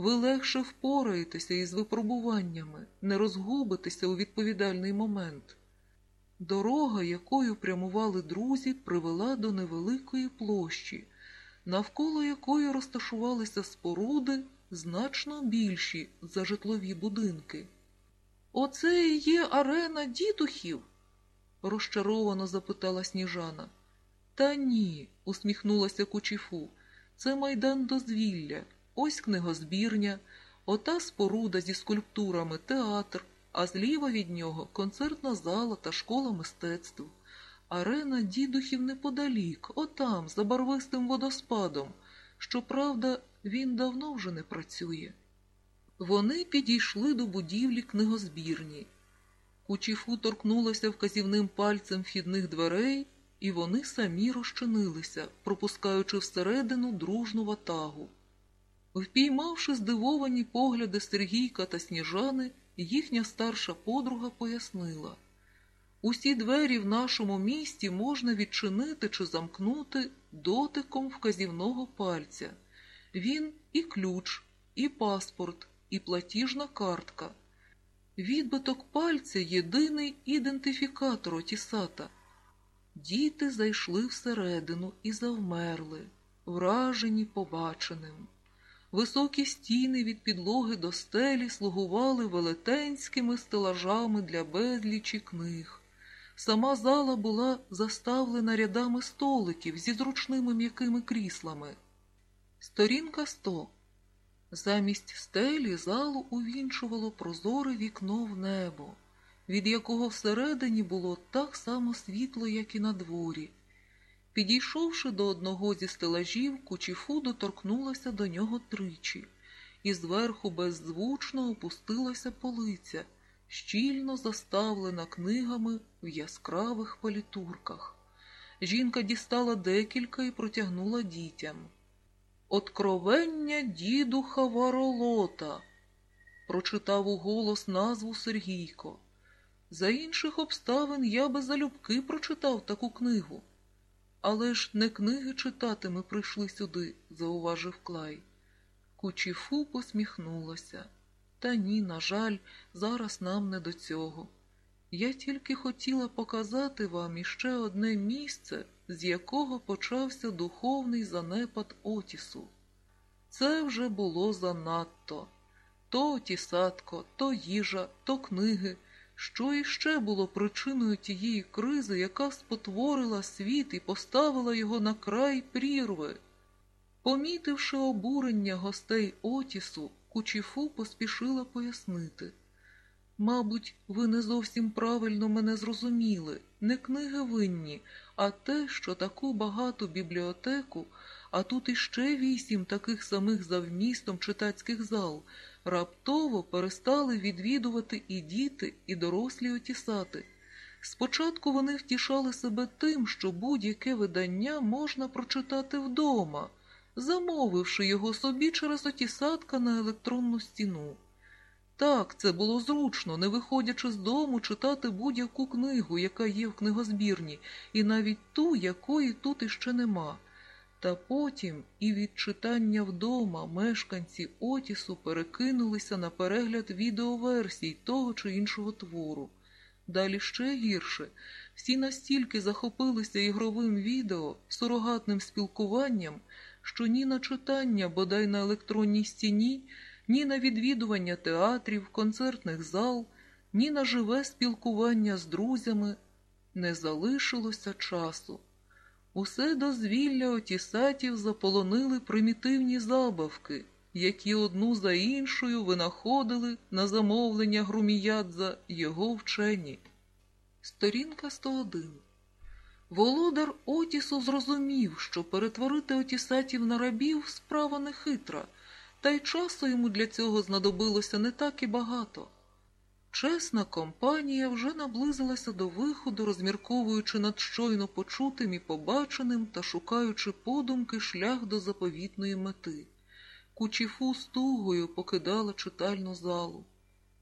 ви легше впораєтеся із випробуваннями, не розгубитеся у відповідальний момент. Дорога, якою прямували друзі, привела до невеликої площі, навколо якої розташувалися споруди значно більші за житлові будинки. Оце і є арена дідухів? розчаровано запитала сніжана. Та ні, усміхнулася Кучіфу. Це майдан дозвілля, ось книгозбірня, ота споруда зі скульптурами театр, а зліва від нього концертна зала та школа мистецтв. Арена дідухів неподалік, отам, за барвистим водоспадом. Щоправда, він давно вже не працює. Вони підійшли до будівлі книгозбірні. Кучіфу торкнулася вказівним пальцем вхідних дверей, і вони самі розчинилися, пропускаючи всередину дружну ватагу. Впіймавши здивовані погляди Сергійка та Сніжани, їхня старша подруга пояснила усі двері в нашому місті можна відчинити чи замкнути дотиком вказівного пальця. Він і ключ, і паспорт, і платіжна картка. Відбиток пальця єдиний ідентифікатор Отісата. Діти зайшли всередину і завмерли, вражені побаченим. Високі стіни від підлоги до стелі слугували велетенськими стелажами для безлічі книг. Сама зала була заставлена рядами столиків зі зручними м'якими кріслами. Сторінка 100. Замість стелі залу увінчувало прозоре вікно в небо, від якого всередині було так само світло, як і на дворі. Підійшовши до одного зі стелажів, Кучіфу доторкнулася до нього тричі, і зверху беззвучно опустилася полиця, щільно заставлена книгами в яскравих палітурках. Жінка дістала декілька і протягнула дітям. Откровення дідуха Варолота, прочитав у голос назву Сергійко. За інших обставин я би залюбки прочитав таку книгу. Але ж не книги читати ми прийшли сюди, зауважив Клай. Кучіфу посміхнулася. Та ні, на жаль, зараз нам не до цього. Я тільки хотіла показати вам іще одне місце, з якого почався духовний занепад Отісу. Це вже було занадто. То отісатко, то їжа, то книги. Що іще було причиною тієї кризи, яка спотворила світ і поставила його на край прірви? Помітивши обурення гостей Отісу, Кучіфу поспішила пояснити. Мабуть, ви не зовсім правильно мене зрозуміли. Не книги винні, а те, що таку багату бібліотеку, а тут іще вісім таких самих за вмістом читацьких зал, раптово перестали відвідувати і діти, і дорослі отісати. Спочатку вони втішали себе тим, що будь-яке видання можна прочитати вдома, замовивши його собі через отісатка на електронну стіну. Так, це було зручно, не виходячи з дому, читати будь-яку книгу, яка є в книгозбірні, і навіть ту, якої тут іще нема. Та потім і від читання вдома мешканці Отісу перекинулися на перегляд відеоверсій того чи іншого твору. Далі ще гірше, всі настільки захопилися ігровим відео, сурогатним спілкуванням, що ні на читання, бодай на електронній стіні, ні на відвідування театрів, концертних зал, ні на живе спілкування з друзями не залишилося часу. Усе дозвілля отісатів заполонили примітивні забавки, які одну за іншою винаходили на замовлення Груміядза його вчені. Сторінка 101 Володар Отісу зрозумів, що перетворити отісатів на рабів справа нехитра, та й часу йому для цього знадобилося не так і багато. Чесна компанія вже наблизилася до виходу, розмірковуючи над щойно почутим і побаченим та шукаючи подумки шлях до заповітної мети. Кучіфу з тугою покидала читальну залу.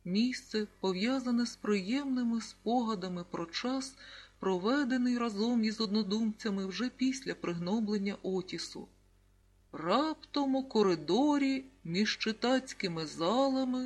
Місце, пов'язане з приємними спогадами про час, проведений разом із однодумцями вже після пригноблення Отісу. Раптом у коридорі між читацькими залами